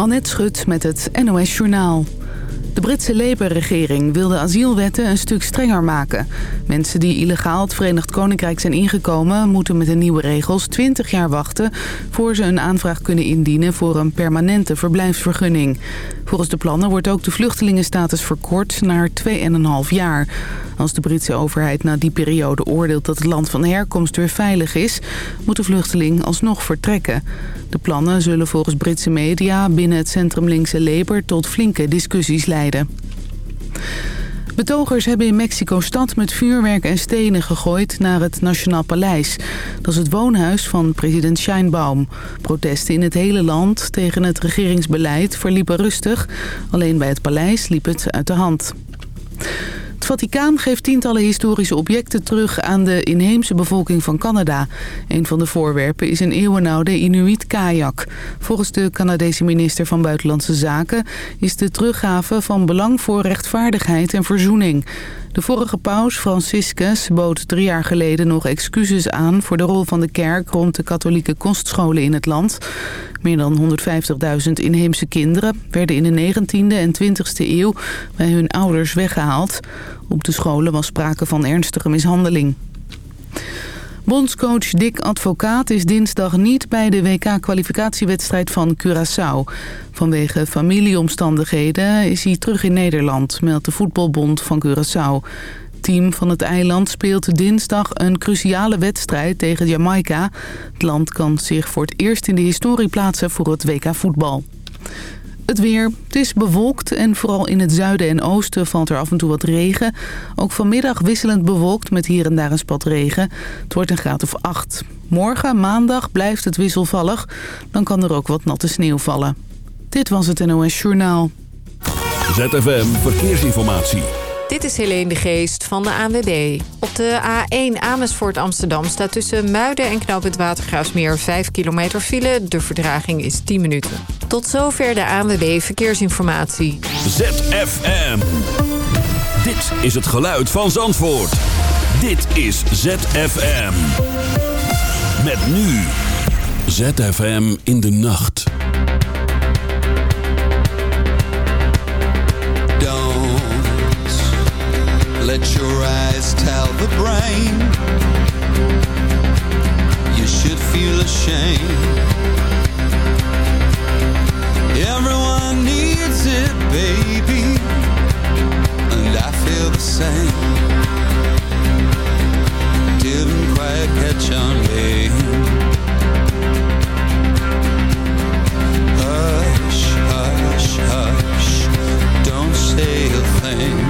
Annette Schut met het NOS Journaal. De Britse Labour-regering wil de asielwetten een stuk strenger maken. Mensen die illegaal het Verenigd Koninkrijk zijn ingekomen... moeten met de nieuwe regels 20 jaar wachten... voor ze een aanvraag kunnen indienen voor een permanente verblijfsvergunning. Volgens de plannen wordt ook de vluchtelingenstatus verkort naar 2,5 jaar. Als de Britse overheid na die periode oordeelt dat het land van herkomst weer veilig is... moet de vluchteling alsnog vertrekken. De plannen zullen volgens Britse media binnen het centrumlinkse Labour tot flinke discussies leiden. Betogers hebben in Mexico-stad met vuurwerk en stenen gegooid naar het Nationaal Paleis. Dat is het woonhuis van president Scheinbaum. Protesten in het hele land tegen het regeringsbeleid verliepen rustig. Alleen bij het paleis liep het uit de hand. Het Vaticaan geeft tientallen historische objecten terug aan de inheemse bevolking van Canada. Een van de voorwerpen is een eeuwenoude Inuit-kajak. Volgens de Canadese minister van Buitenlandse Zaken is de teruggave van belang voor rechtvaardigheid en verzoening. De vorige paus, Franciscus, bood drie jaar geleden nog excuses aan... voor de rol van de kerk rond de katholieke kostscholen in het land. Meer dan 150.000 inheemse kinderen werden in de 19e en 20e eeuw... bij hun ouders weggehaald. Op de scholen was sprake van ernstige mishandeling. Bondscoach Dick Advocaat is dinsdag niet bij de WK-kwalificatiewedstrijd van Curaçao. Vanwege familieomstandigheden is hij terug in Nederland, meldt de voetbalbond van Curaçao. Het team van het eiland speelt dinsdag een cruciale wedstrijd tegen Jamaica. Het land kan zich voor het eerst in de historie plaatsen voor het WK voetbal. Het weer. Het is bewolkt en vooral in het zuiden en oosten valt er af en toe wat regen. Ook vanmiddag wisselend bewolkt met hier en daar een spat regen. Het wordt een graad of 8. Morgen, maandag, blijft het wisselvallig. Dan kan er ook wat natte sneeuw vallen. Dit was het NOS Journaal. ZFM Verkeersinformatie. Dit is Helene de Geest van de ANWB. Op de A1 Amersfoort Amsterdam staat tussen Muiden en Knoop Watergraafsmeer 5 kilometer file. De verdraging is 10 minuten. Tot zover de ANWB Verkeersinformatie. ZFM. Dit is het geluid van Zandvoort. Dit is ZFM. Met nu. ZFM in de nacht. Let your eyes tell the brain. You should feel ashamed. Everyone needs it, baby And I feel the same. Didn't quite catch on, babe. Hush, hush, hush. Don't say a thing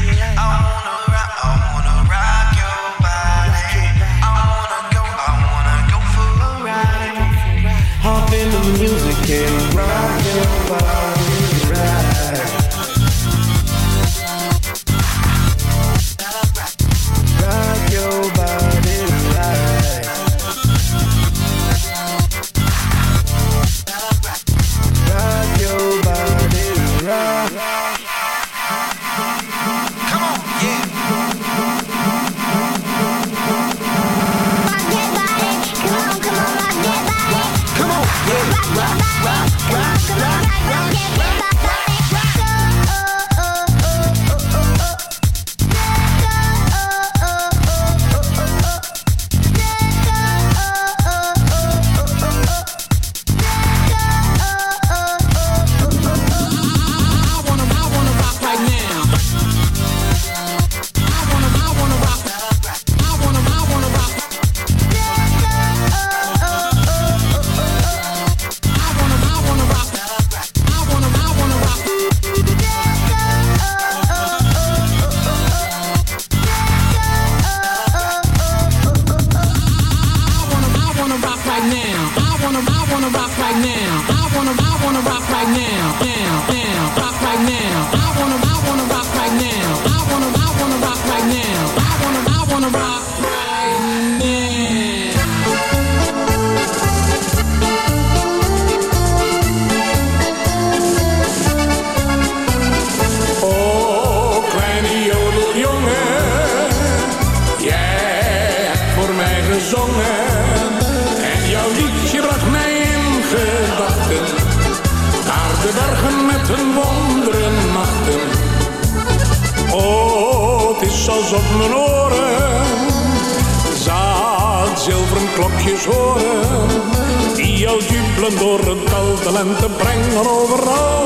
al door het dal de lente brengen overal.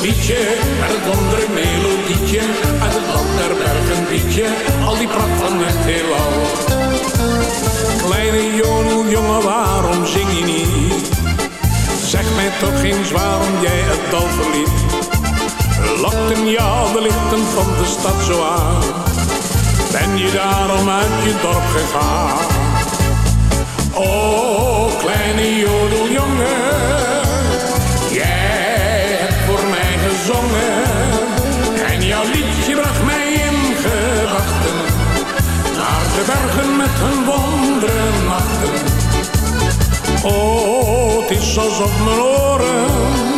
Liedje met het wondere melodietje, uit het land der bergen liedje, al die pracht van het heelal. Kleine jonel, waarom zing je niet? Zeg mij toch eens waarom jij het dal verliet. Lokten jou de lichten van de stad zo aan? Ben je daarom uit je dorp gegaan? Oh, kleine jodeljongen, jij hebt voor mij gezongen. En jouw liedje bracht mij in gedachten. Naar de bergen met hun wonderen nachten. Oh, het is alsof mijn oren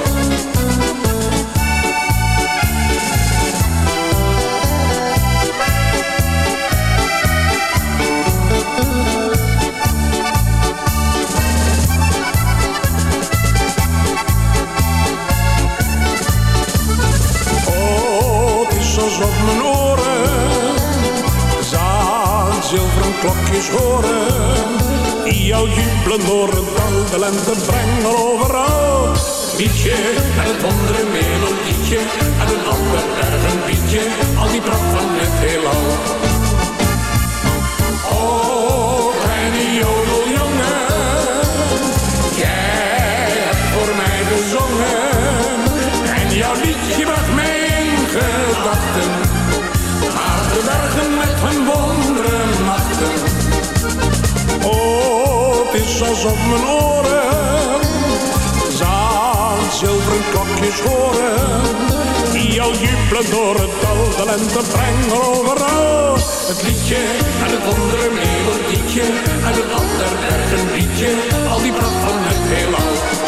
Klokjes horen. Die jou jubelen door het de lente brengen overal. Liedje met het wondere melodietje, uit een ander bergen liedje, al die pracht van het heelal. Is alsof mijn oren zaad zilveren klokjes horen. Die al jubelen door het dal, de lente brengen overal. Het liedje en het wondere melodietje, en het ander bergen liedje, al die pracht van het heelal.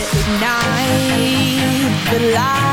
Ignite the light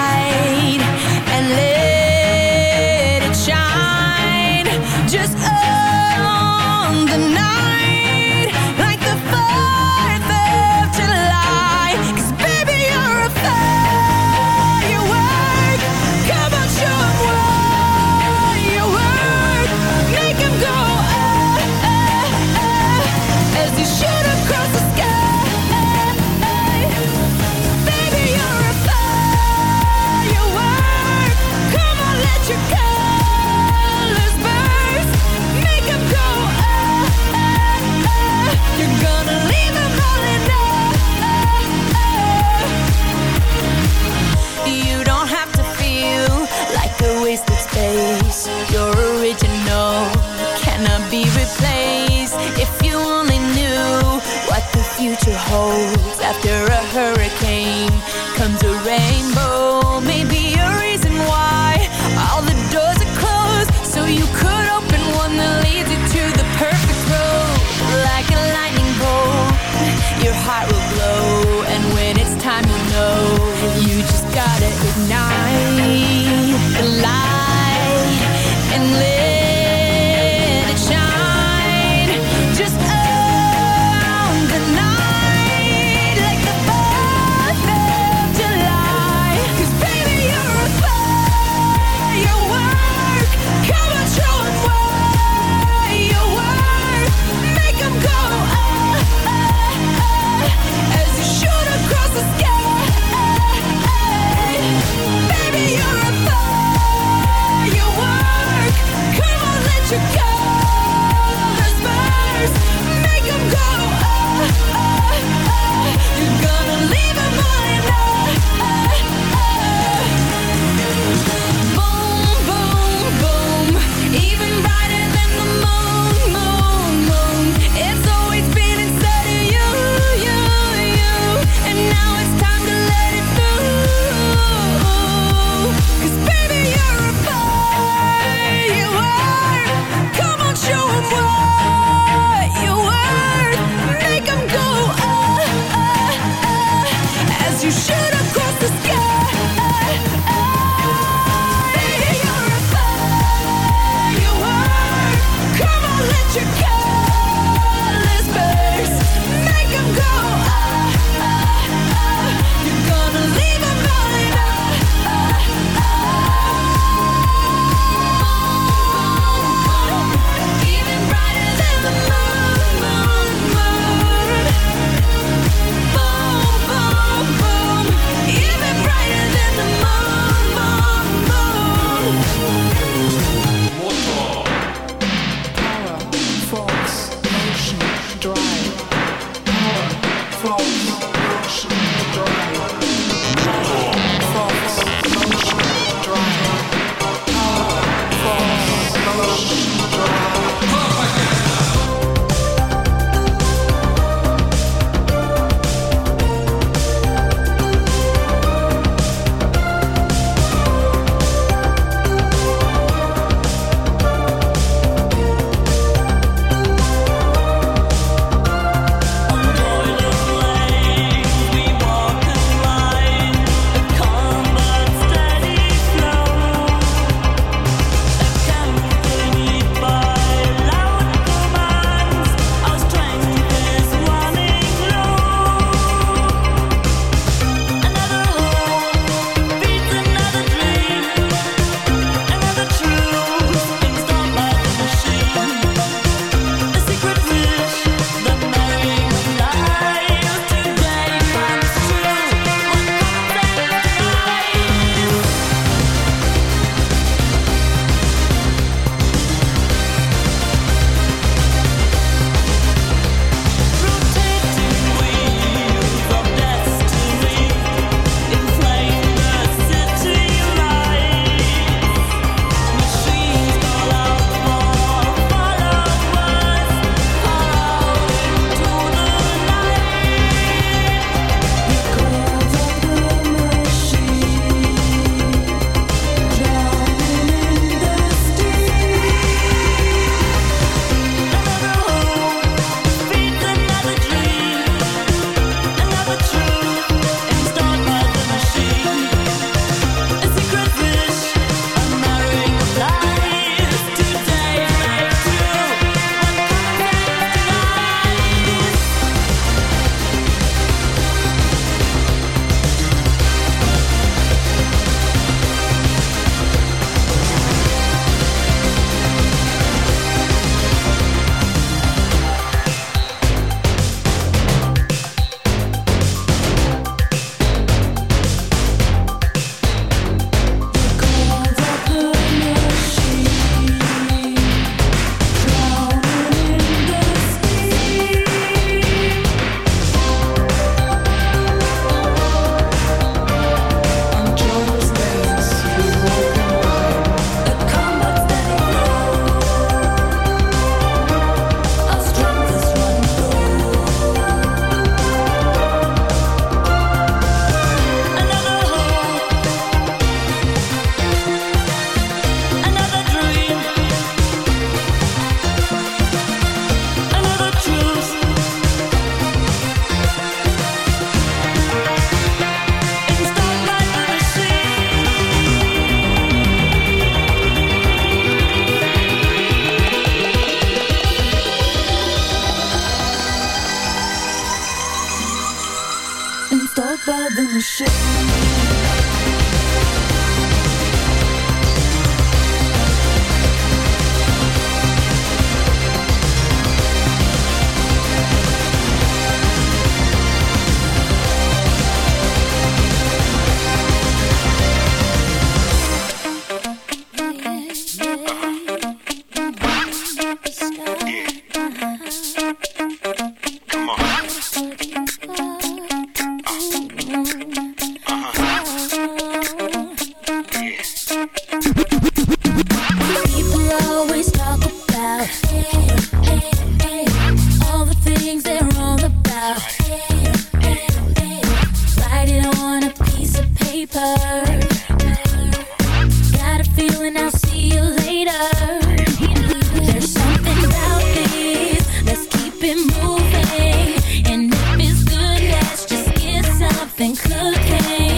Cocaine.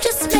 Just